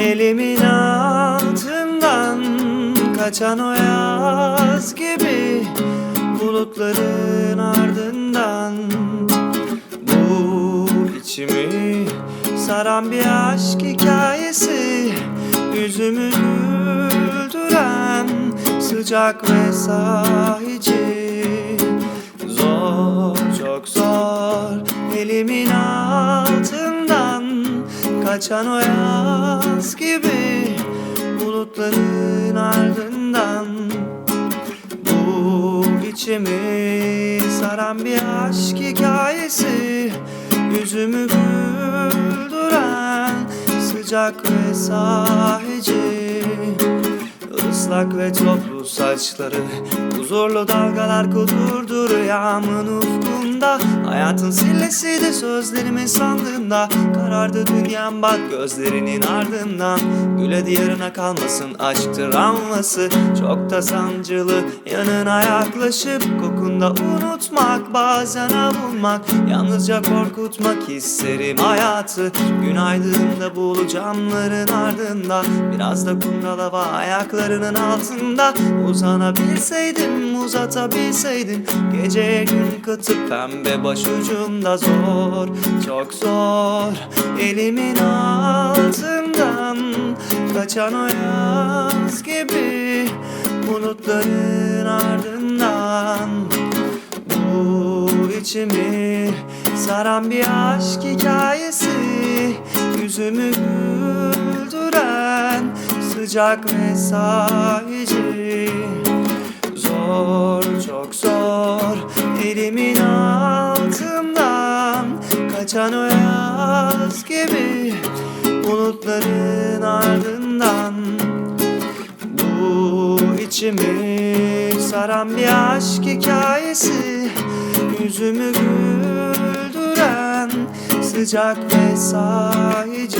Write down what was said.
Elimin altından kaçan o yaz gibi Bulutların ardından Bu içimi saran bir aşk hikayesi Yüzümü güldüren sıcak ve sahici. Zor çok zor. Elimin altından Kaçan o yaz gibi bulutların ardından. Bu içimi saran bir aşk hikayesi Yüzümü güldüren sıcak ve sahici Islak ve toplu saçları Huzurlu dalgalar kudurdu rüyamın ufkunda Hayatın sillesi de sözlerimin sandığında Karardı dünyam bak gözlerinin ardından. Güle yarına kalmasın aşk travması Çok da sancılı yanına yaklaşıp Kokunda unutmak bazen avunmak Yalnızca korkutmak isterim hayatı. Günaydın'da bulu camların ardında Biraz da kundalava ayaklarının altında. Uzanabilseydim uzatabilseydim Geceye gün katıp pembe başucumda zor Çok zor. Elimin altından Kaçan o yaz gibi Bulutların ardından bu içimi saran bir aşk hikayesi Yüzümü güldüren sıcak ve sahici Zor çok zor elimin Kaçan o yaz gibi bulutların ardından bu içimi saran bir aşk hikayesi Yüzümü güldüren sıcak ve sahici